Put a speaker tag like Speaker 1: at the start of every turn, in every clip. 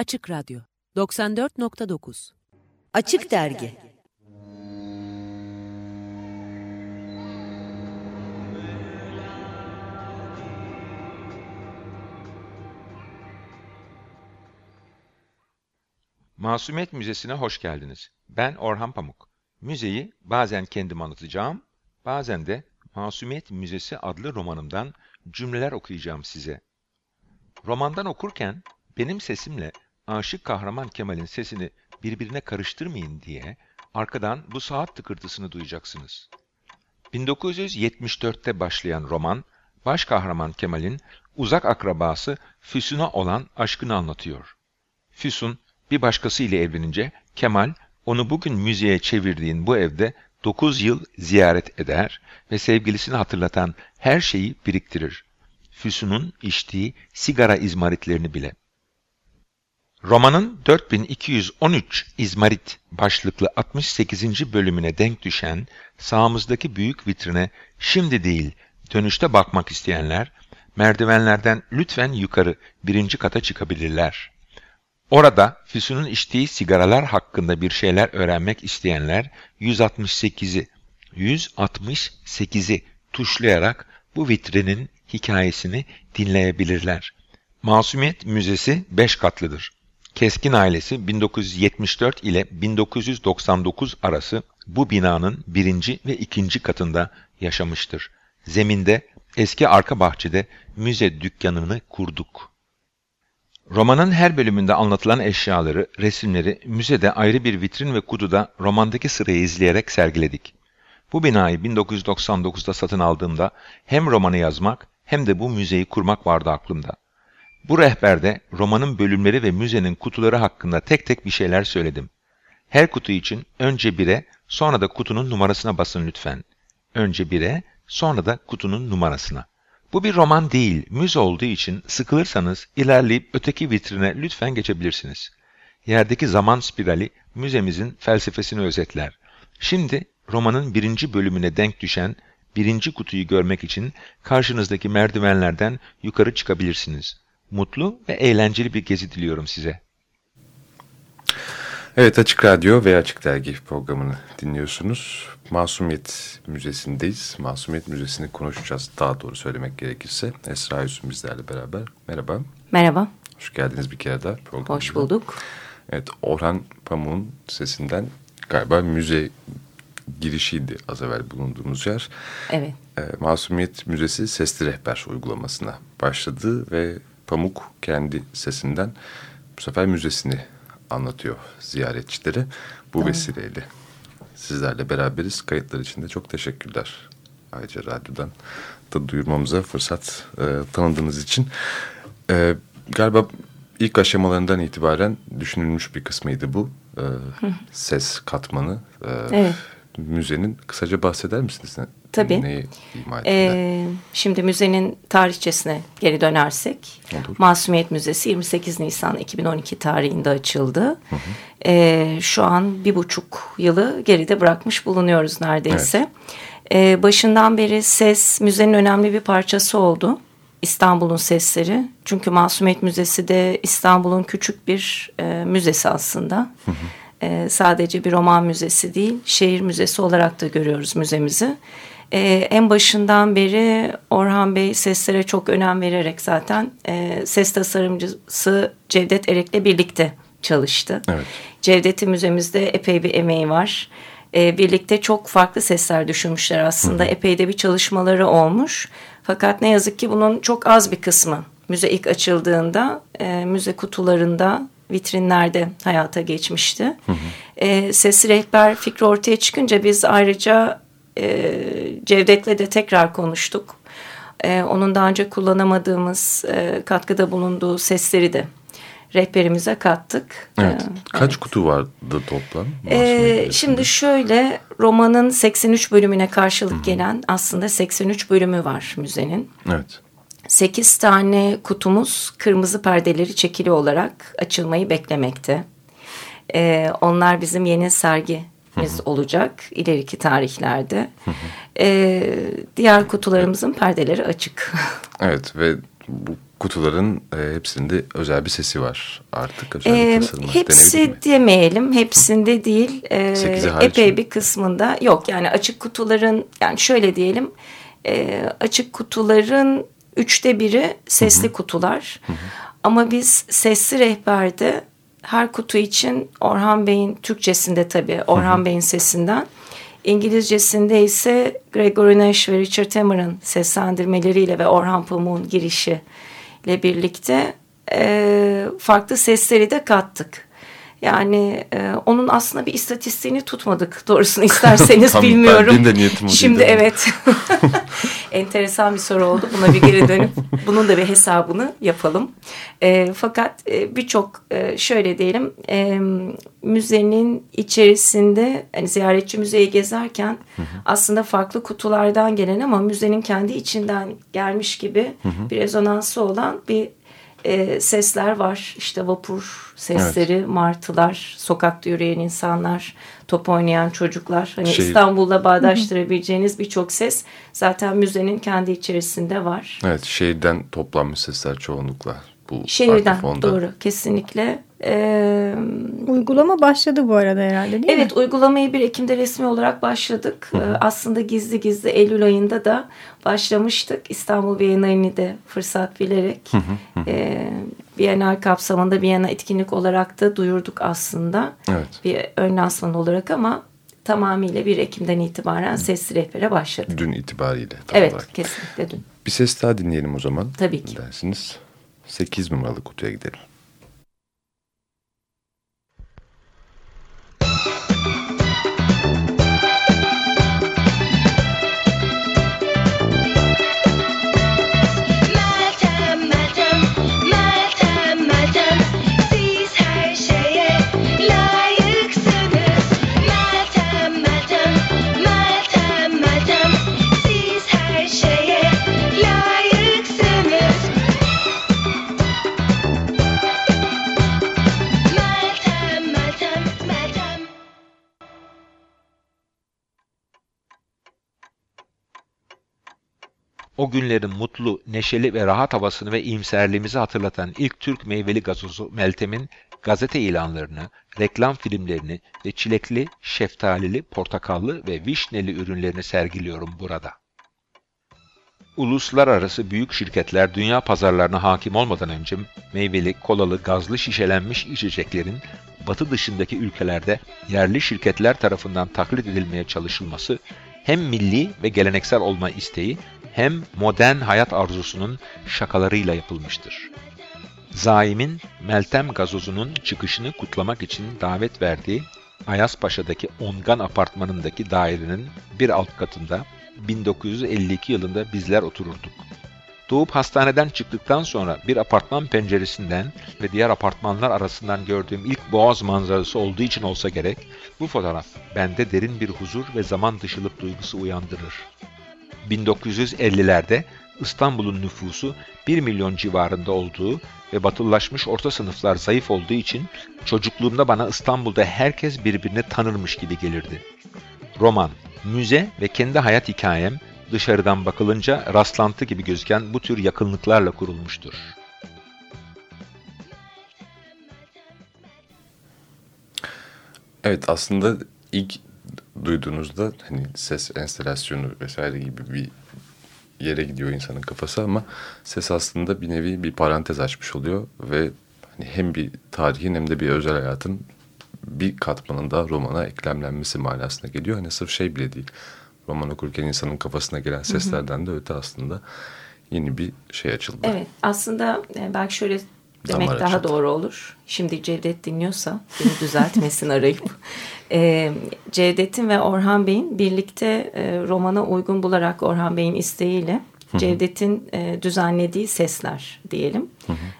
Speaker 1: Açık Radyo 94.9
Speaker 2: Açık Dergi
Speaker 3: Masumiyet Müzesi'ne hoş geldiniz. Ben Orhan Pamuk. Müzeyi bazen kendim anlatacağım, bazen de Masumiyet Müzesi adlı romanımdan cümleler okuyacağım size. Romandan okurken benim sesimle aşık kahraman Kemal'in sesini birbirine karıştırmayın diye arkadan bu saat tıkırtısını duyacaksınız. 1974'te başlayan roman, baş kahraman Kemal'in uzak akrabası Füsun'a olan aşkını anlatıyor. Füsun, bir başkası ile evlenince Kemal, onu bugün müziğe çevirdiğin bu evde 9 yıl ziyaret eder ve sevgilisini hatırlatan her şeyi biriktirir. Füsun'un içtiği sigara izmaritlerini bile. Romanın 4213 izmarit başlıklı 68. bölümüne denk düşen sağımızdaki büyük vitrine şimdi değil dönüşte bakmak isteyenler merdivenlerden lütfen yukarı birinci kata çıkabilirler. Orada Füsun'un içtiği sigaralar hakkında bir şeyler öğrenmek isteyenler 168'i 168'i tuşlayarak bu vitrinin hikayesini dinleyebilirler. Masumiyet Müzesi 5 katlıdır. Keskin ailesi 1974 ile 1999 arası bu binanın birinci ve ikinci katında yaşamıştır. Zeminde eski arka bahçede müze dükkanını kurduk. Romanın her bölümünde anlatılan eşyaları, resimleri müzede ayrı bir vitrin ve kutuda romandaki sırayı izleyerek sergiledik. Bu binayı 1999'da satın aldığımda hem romanı yazmak hem de bu müzeyi kurmak vardı aklımda. Bu rehberde romanın bölümleri ve müzenin kutuları hakkında tek tek bir şeyler söyledim. Her kutu için önce bire, sonra da kutunun numarasına basın lütfen. Önce bire, sonra da kutunun numarasına. Bu bir roman değil, müze olduğu için sıkılırsanız ilerleyip öteki vitrine lütfen geçebilirsiniz. Yerdeki zaman spirali müzemizin felsefesini özetler. Şimdi romanın birinci bölümüne denk düşen birinci kutuyu görmek için karşınızdaki merdivenlerden yukarı çıkabilirsiniz. Mutlu ve eğlenceli bir gezi diliyorum size.
Speaker 4: Evet Açık Radyo ve Açık Dergi programını dinliyorsunuz. Masumiyet Müzesi'ndeyiz. Masumiyet Müzesi'ni konuşacağız daha doğru söylemek gerekirse. Esra Yusuf bizlerle beraber. Merhaba.
Speaker 2: Merhaba.
Speaker 4: Hoş geldiniz bir kere daha programımıza.
Speaker 2: Hoş bulduk.
Speaker 4: Evet Orhan Pamuk'un sesinden galiba müze girişiydi az evvel bulunduğumuz yer.
Speaker 2: Evet.
Speaker 4: E, Masumiyet Müzesi Sesli Rehber uygulamasına başladı ve Pamuk kendi sesinden bu sefer müzesini anlatıyor ziyaretçilere. Bu Doğru. vesileyle sizlerle beraberiz. Kayıtlar için de çok teşekkürler. Ayrıca radyodan da duyurmamıza fırsat e, tanıdığınız için. E, galiba ilk aşamalarından itibaren düşünülmüş bir kısmıydı bu. E, ses katmanı. E, evet. Müzenin kısaca bahseder misiniz?
Speaker 2: Tabii. Neyi ee, şimdi müzenin tarihçesine geri dönersek. Olur. Masumiyet Müzesi 28 Nisan 2012 tarihinde açıldı. Hı hı. Ee, şu an bir buçuk yılı geride bırakmış bulunuyoruz neredeyse. Evet. Ee, başından beri ses müzenin önemli bir parçası oldu. İstanbul'un sesleri. Çünkü Masumiyet Müzesi de İstanbul'un küçük bir e, müzesi aslında. Hı hı. E, sadece bir roman müzesi değil, şehir müzesi olarak da görüyoruz müzemizi. E, en başından beri Orhan Bey seslere çok önem vererek zaten e, ses tasarımcısı Cevdet Erek'le birlikte çalıştı. Evet. Cevdet'in müzemizde epey bir emeği var. E, birlikte çok farklı sesler düşünmüşler aslında. Hı. Epey de bir çalışmaları olmuş. Fakat ne yazık ki bunun çok az bir kısmı müze ilk açıldığında e, müze kutularında vitrinlerde hayata geçmişti. Hı hı. E, sesli rehber fikri ortaya çıkınca biz ayrıca e, Cevdet'le de tekrar konuştuk. E, onun daha önce kullanamadığımız e, katkıda bulunduğu sesleri de rehberimize kattık.
Speaker 4: Evet. Ee, Kaç evet. kutu vardı toplam?
Speaker 2: Ee, şimdi şöyle romanın 83 bölümüne karşılık Hı -hı. gelen aslında 83 bölümü var müzenin. Evet. 8 tane kutumuz kırmızı perdeleri çekili olarak açılmayı beklemekte. Ee, onlar bizim yeni sergi biz olacak ileriki tarihlerde. Ee, diğer kutularımızın perdeleri açık.
Speaker 4: evet ve bu kutuların e, hepsinde özel bir sesi var artık. Özel
Speaker 2: Ee, hepsi demeyelim, hepsinde değil.
Speaker 4: Hariç
Speaker 2: epey
Speaker 4: mi?
Speaker 2: bir kısmında yok. Yani açık kutuların yani şöyle diyelim e, açık kutuların üçte biri sesli kutular. Ama biz sesli rehberde her kutu için Orhan Bey'in Türkçesinde tabii Orhan Bey'in sesinden İngilizcesinde ise Gregory Nash ve Richard Hammer'ın seslendirmeleriyle ve Orhan Pamuk'un girişiyle birlikte e, farklı sesleri de kattık. Yani e, onun aslında bir istatistiğini tutmadık doğrusunu isterseniz
Speaker 4: Tam
Speaker 2: bilmiyorum.
Speaker 4: benim de niyetim o
Speaker 2: Şimdi
Speaker 4: değildi
Speaker 2: evet enteresan bir soru oldu. Buna bir geri dönüp bunun da bir hesabını yapalım. E, fakat e, birçok e, şöyle diyelim e, müzenin içerisinde hani ziyaretçi müzeyi gezerken aslında farklı kutulardan gelen ama müzenin kendi içinden gelmiş gibi bir rezonansı olan bir e, sesler var. İşte vapur sesleri, martılar, sokakta yürüyen insanlar, top oynayan çocuklar. Hani
Speaker 4: Şey-
Speaker 2: İstanbul'la bağdaştırabileceğiniz birçok ses zaten müzenin kendi içerisinde var.
Speaker 4: Evet şehirden toplanmış sesler çoğunlukla. Bu
Speaker 2: Şehirden doğru kesinlikle. Ee,
Speaker 5: Uygulama başladı bu arada herhalde değil mi?
Speaker 2: evet uygulamayı 1 Ekim'de resmi olarak başladık. Ee, aslında gizli gizli Eylül ayında da başlamıştık. İstanbul Bienalini de fırsat bilerek e, Bienal kapsamında Bienal etkinlik olarak da duyurduk aslında.
Speaker 4: Evet.
Speaker 2: Bir ön lansman olarak ama tamamıyla 1 Ekim'den itibaren sesli rehbere başladık.
Speaker 4: Dün itibariyle
Speaker 2: Evet
Speaker 4: olarak.
Speaker 2: kesinlikle dün.
Speaker 4: Bir ses daha dinleyelim o zaman.
Speaker 2: Tabii ki.
Speaker 4: Dersiniz. 8 numaralı kutuya gidelim.
Speaker 3: O günlerin mutlu, neşeli ve rahat havasını ve iyimserliğimizi hatırlatan ilk Türk meyveli gazozu Meltem'in gazete ilanlarını, reklam filmlerini ve çilekli, şeftalili, portakallı ve vişneli ürünlerini sergiliyorum burada. Uluslararası büyük şirketler dünya pazarlarına hakim olmadan önce meyveli, kolalı, gazlı şişelenmiş içeceklerin batı dışındaki ülkelerde yerli şirketler tarafından taklit edilmeye çalışılması hem milli ve geleneksel olma isteği hem modern hayat arzusunun şakalarıyla yapılmıştır. Zaim'in Meltem gazozunun çıkışını kutlamak için davet verdiği Ayazpaşa'daki Ongan apartmanındaki dairenin bir alt katında 1952 yılında bizler otururduk. Doğup hastaneden çıktıktan sonra bir apartman penceresinden ve diğer apartmanlar arasından gördüğüm ilk boğaz manzarası olduğu için olsa gerek, bu fotoğraf bende derin bir huzur ve zaman dışılık duygusu uyandırır. 1950'lerde İstanbul'un nüfusu 1 milyon civarında olduğu ve batılılaşmış orta sınıflar zayıf olduğu için çocukluğumda bana İstanbul'da herkes birbirini tanırmış gibi gelirdi. Roman, müze ve kendi hayat hikayem dışarıdan bakılınca rastlantı gibi gözüken bu tür yakınlıklarla kurulmuştur.
Speaker 4: Evet aslında ilk duyduğunuzda hani ses enstalasyonu vesaire gibi bir yere gidiyor insanın kafası ama ses aslında bir nevi bir parantez açmış oluyor ve hani hem bir tarihin hem de bir özel hayatın bir katmanında romana eklemlenmesi manasına geliyor. Hani sırf şey bile değil. Roman okurken insanın kafasına gelen seslerden de öte aslında yeni bir şey açıldı.
Speaker 2: Evet aslında e, belki şöyle demek
Speaker 4: Damar
Speaker 2: daha
Speaker 4: açıldı.
Speaker 2: doğru olur. Şimdi Cevdet dinliyorsa beni düzeltmesin arayıp. E, Cevdet'in ve Orhan Bey'in birlikte e, romana uygun bularak Orhan Bey'in isteğiyle Cevdet'in e, düzenlediği sesler diyelim.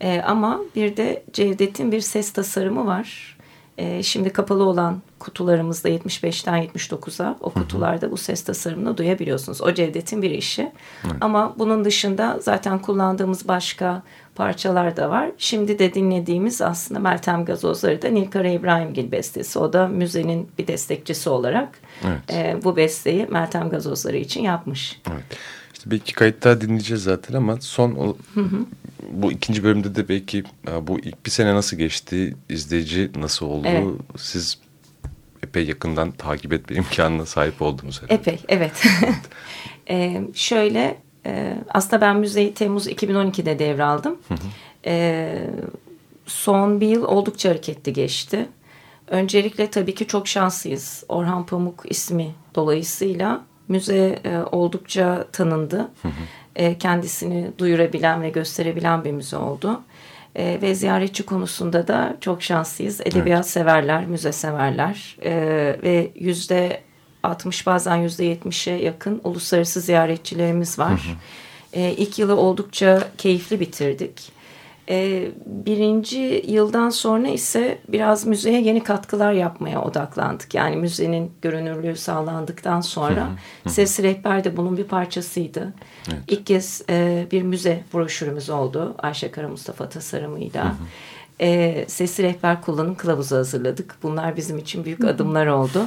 Speaker 2: E, ama bir de Cevdet'in bir ses tasarımı var. E, şimdi kapalı olan kutularımızda 75'ten 79'a o kutularda bu ses tasarımını duyabiliyorsunuz. O Cevdet'in bir işi. Ama bunun dışında zaten kullandığımız başka parçalar da var. Şimdi de dinlediğimiz aslında Meltem Gazozları da Nilkara İbrahimgil bestesi. O da müzenin bir destekçisi olarak
Speaker 4: Evet.
Speaker 2: e, bu besteyi Meltem Gazozları için yapmış.
Speaker 4: Evet. İşte belki kayıtlar dinleyeceğiz zaten ama son o, bu ikinci bölümde de belki e, bu ilk bir sene nasıl geçti, izleyici nasıl oldu,
Speaker 2: Evet.
Speaker 4: siz epey yakından takip etme imkanına sahip oldunuz herhalde.
Speaker 2: Epey, evet. Ee, şöyle, e, aslında ben müzeyi Temmuz 2012'de devraldım. Ee, son bir yıl oldukça hareketli geçti. Öncelikle tabii ki çok şanslıyız. Orhan Pamuk ismi dolayısıyla müze e, oldukça tanındı. E, kendisini duyurabilen ve gösterebilen bir müze oldu. E, ve ziyaretçi konusunda da çok şanslıyız. Edebiyat severler, müze severler E, ve yüzde 60 bazen yüzde 70'e yakın uluslararası ziyaretçilerimiz var. E, ilk yılı oldukça keyifli bitirdik. E, birinci yıldan sonra ise biraz müzeye yeni katkılar yapmaya odaklandık. Yani müzenin görünürlüğü sağlandıktan sonra Sesli Rehber de bunun bir parçasıydı. İlk kez e, bir müze broşürümüz oldu Ayşe Kara Mustafa tasarımıyla. E, Sesli Rehber kullanım kılavuzu hazırladık. Bunlar bizim için büyük adımlar oldu.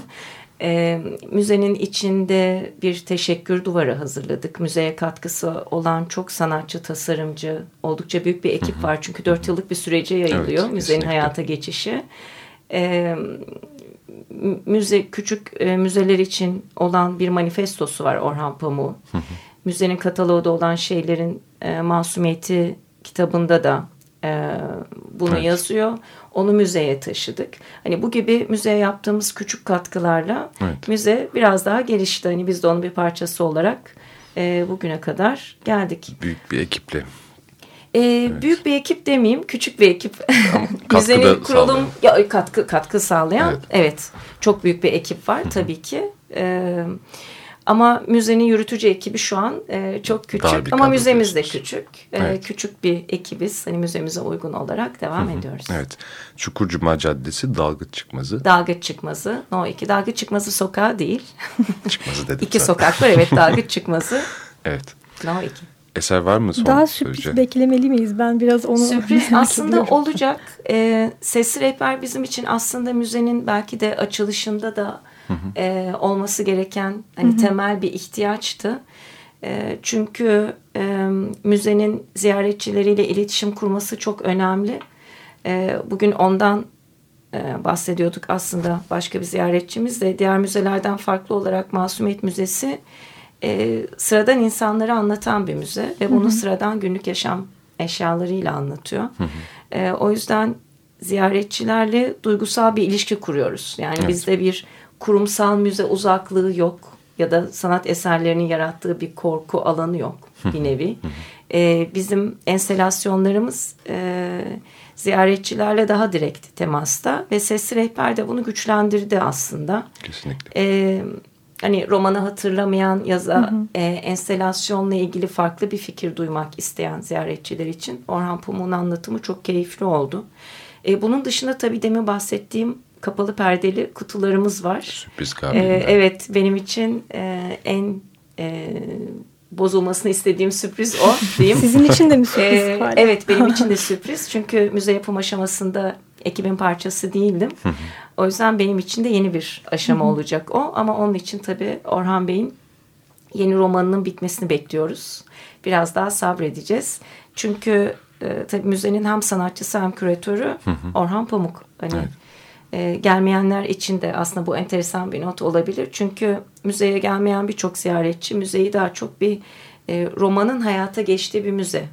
Speaker 2: E, müzenin içinde bir teşekkür duvarı hazırladık. Müzeye katkısı olan çok sanatçı, tasarımcı, oldukça büyük bir ekip var. Çünkü dört yıllık bir sürece yayılıyor
Speaker 4: Evet,
Speaker 2: müzenin
Speaker 4: kesinlikle.
Speaker 2: hayata geçişi. E, müze küçük e, müzeler için olan bir manifestosu var Orhan Pamuk'un. Müzenin kataloğunda olan şeylerin e, masumiyeti kitabında da e, bunu
Speaker 4: Evet.
Speaker 2: yazıyor. Onu müzeye taşıdık. Hani bu gibi müzeye yaptığımız küçük katkılarla
Speaker 4: Evet.
Speaker 2: müze biraz daha gelişti. Hani biz de onun bir parçası olarak e, bugüne kadar geldik.
Speaker 4: Büyük bir ekiple.
Speaker 2: E, Büyük bir ekip demeyeyim, küçük bir ekip. Müzenin kurulum
Speaker 4: sağlayan.
Speaker 2: ya, katkı katkı sağlayan,
Speaker 4: Evet.
Speaker 2: evet. çok büyük bir ekip var tabii ki. E, ama müzenin yürütücü ekibi şu an e, çok küçük
Speaker 4: bir
Speaker 2: ama müzemiz de küçük. E,
Speaker 4: Evet.
Speaker 2: Küçük bir ekibiz. Hani müzemize uygun olarak devam ediyoruz.
Speaker 4: Evet. Çukurcuma Caddesi Dalgıç Çıkmazı.
Speaker 2: Dalgıç çıkmazı. No 2 dalgıç çıkmazı sokağı değil.
Speaker 4: Çıkmazı dedim
Speaker 2: İki sokak var evet dalgıç çıkmazı.
Speaker 4: Evet.
Speaker 2: No 2.
Speaker 4: Eser var mı son
Speaker 5: Daha sürpriz
Speaker 4: söyleyeceğin?
Speaker 5: beklemeli miyiz? Ben biraz onu
Speaker 2: Sürpriz aslında
Speaker 5: ediyorum.
Speaker 2: olacak. Ee, Sesli Rehber bizim için aslında müzenin belki de açılışında da e, olması gereken hani temel bir ihtiyaçtı. E, çünkü e, müzenin ziyaretçileriyle iletişim kurması çok önemli. E, bugün ondan e, bahsediyorduk aslında başka bir ziyaretçimiz de diğer müzelerden farklı olarak Masumiyet Müzesi e, sıradan insanları anlatan bir müze ve bunu sıradan günlük yaşam eşyalarıyla anlatıyor. E, o yüzden ziyaretçilerle duygusal bir ilişki kuruyoruz. Yani
Speaker 4: Evet.
Speaker 2: bizde bir kurumsal müze uzaklığı yok ya da sanat eserlerinin yarattığı bir korku alanı yok bir nevi. E, bizim enstelasyonlarımız e, ziyaretçilerle daha direkt temasta ve Sesli Rehber de bunu güçlendirdi aslında.
Speaker 4: Kesinlikle.
Speaker 2: Ee, hani romanı hatırlamayan yaza e, enstelasyonla ilgili farklı bir fikir duymak isteyen ziyaretçiler için Orhan Pamuk'un anlatımı çok keyifli oldu. E, bunun dışında tabii demin bahsettiğim kapalı perdeli kutularımız var.
Speaker 4: Sürpriz
Speaker 2: Ee,
Speaker 4: kabiliğinden.
Speaker 2: evet benim için e, en e, bozulmasını istediğim sürpriz o diyeyim.
Speaker 5: Sizin için de mi sürpriz
Speaker 2: Ee, evet benim için de sürpriz. Çünkü müze yapım aşamasında ekibin parçası değildim. o yüzden benim için de yeni bir aşama olacak o. Ama onun için tabii Orhan Bey'in yeni romanının bitmesini bekliyoruz. Biraz daha sabredeceğiz. Çünkü e, tabii müzenin hem sanatçısı hem küratörü Orhan Pamuk. Hani
Speaker 4: Evet.
Speaker 2: E, gelmeyenler için de aslında bu enteresan bir not olabilir. Çünkü müzeye gelmeyen birçok ziyaretçi müzeyi daha çok bir e, romanın hayata geçtiği bir müze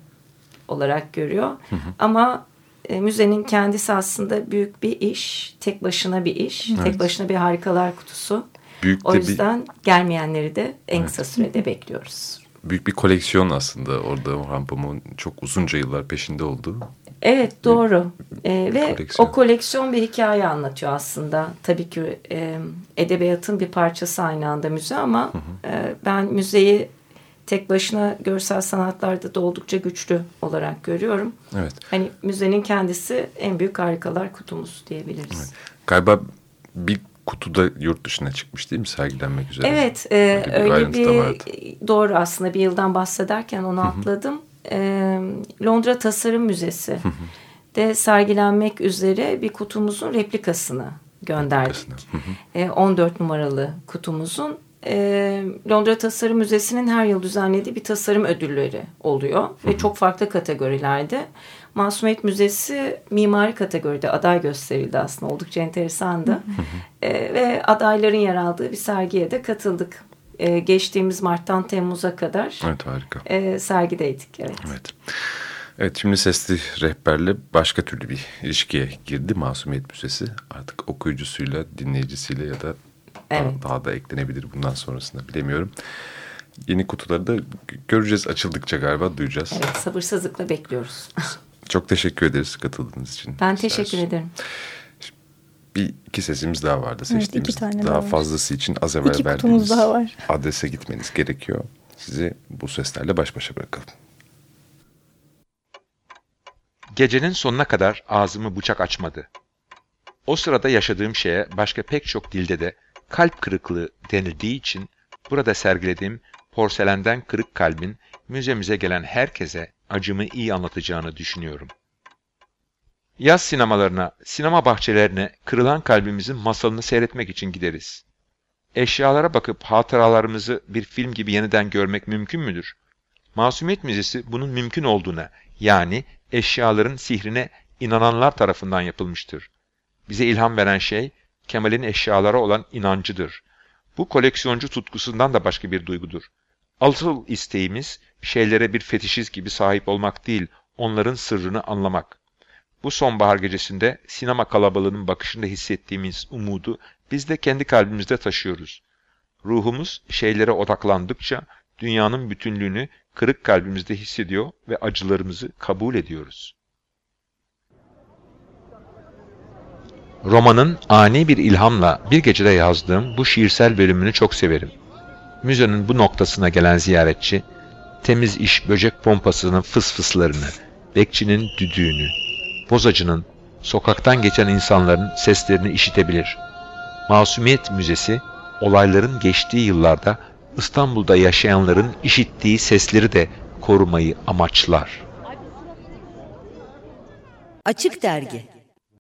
Speaker 2: olarak görüyor. Ama e, müzenin kendisi aslında büyük bir iş, tek başına bir iş, tek başına bir harikalar kutusu.
Speaker 4: Büyük
Speaker 2: O
Speaker 4: de
Speaker 2: yüzden gelmeyenleri de en kısa sürede bekliyoruz.
Speaker 4: bir, büyük bir koleksiyon aslında orada Orhan Pamuk'un çok uzunca yıllar peşinde olduğu.
Speaker 2: Evet doğru Ee, ve
Speaker 4: koleksiyon.
Speaker 2: o koleksiyon bir hikaye anlatıyor aslında. Tabii ki e, edebiyatın bir parçası aynı anda müze ama e, ben müzeyi tek başına görsel sanatlarda da oldukça güçlü olarak görüyorum.
Speaker 4: Evet.
Speaker 2: Hani müzenin kendisi en büyük harikalar kutumuz diyebiliriz.
Speaker 4: Galiba bir kutuda yurt dışına çıkmış değil mi sergilenmek üzere?
Speaker 2: Evet, e,
Speaker 4: Öyle bir
Speaker 2: öyle bir doğru aslında bir yıldan bahsederken onu atladım. E, Londra Tasarım Müzesi de sergilenmek üzere bir kutumuzun replikasını gönderdik.
Speaker 4: Replikasını,
Speaker 2: E, 14 numaralı kutumuzun e, Londra Tasarım Müzesi'nin her yıl düzenlediği bir tasarım ödülleri oluyor. Ve çok farklı kategorilerde. Masumiyet Müzesi mimari kategoride aday gösterildi aslında. Oldukça enteresandı. E, ve adayların yer aldığı bir sergiye de katıldık. E, geçtiğimiz Mart'tan Temmuz'a kadar
Speaker 4: Evet harika.
Speaker 2: e, sergideydik. Evet.
Speaker 4: Evet. Evet şimdi sesli rehberle başka türlü bir ilişkiye girdi Masumiyet Müzesi. Artık okuyucusuyla, dinleyicisiyle ya da
Speaker 2: Evet.
Speaker 4: daha, daha da eklenebilir bundan sonrasında bilemiyorum. Yeni kutuları da göreceğiz açıldıkça galiba duyacağız.
Speaker 2: Evet, sabırsızlıkla bekliyoruz.
Speaker 4: Çok teşekkür ederiz katıldığınız için.
Speaker 2: Ben teşekkür ederim.
Speaker 4: Bir iki sesimiz daha vardı
Speaker 5: Evet,
Speaker 4: seçtiğimiz.
Speaker 5: tane
Speaker 4: daha
Speaker 5: daha var.
Speaker 4: fazlası için az evvel
Speaker 5: İki
Speaker 4: verdiğimiz
Speaker 5: daha var.
Speaker 4: adrese gitmeniz gerekiyor. Sizi bu seslerle baş başa bırakalım.
Speaker 3: Gecenin sonuna kadar ağzımı bıçak açmadı. O sırada yaşadığım şeye başka pek çok dilde de kalp kırıklığı denildiği için burada sergilediğim porselenden kırık kalbin müzemize gelen herkese acımı iyi anlatacağını düşünüyorum. Yaz sinemalarına, sinema bahçelerine kırılan kalbimizin masalını seyretmek için gideriz. Eşyalara bakıp hatıralarımızı bir film gibi yeniden görmek mümkün müdür? Masumiyet Müzesi bunun mümkün olduğuna, yani eşyaların sihrine inananlar tarafından yapılmıştır. Bize ilham veren şey, Kemal'in eşyalara olan inancıdır. Bu koleksiyoncu tutkusundan da başka bir duygudur. Asıl isteğimiz, şeylere bir fetişiz gibi sahip olmak değil, onların sırrını anlamak. Bu sonbahar gecesinde sinema kalabalığının bakışında hissettiğimiz umudu biz de kendi kalbimizde taşıyoruz. Ruhumuz şeylere odaklandıkça dünyanın bütünlüğünü kırık kalbimizde hissediyor ve acılarımızı kabul ediyoruz. Romanın ani bir ilhamla bir gecede yazdığım bu şiirsel bölümünü çok severim. Müzenin bu noktasına gelen ziyaretçi, temiz iş böcek pompasının fısfıslarını, bekçinin düdüğünü, bozacının, sokaktan geçen insanların seslerini işitebilir. Masumiyet Müzesi, olayların geçtiği yıllarda İstanbul'da yaşayanların işittiği sesleri de korumayı amaçlar.
Speaker 6: Açık Dergi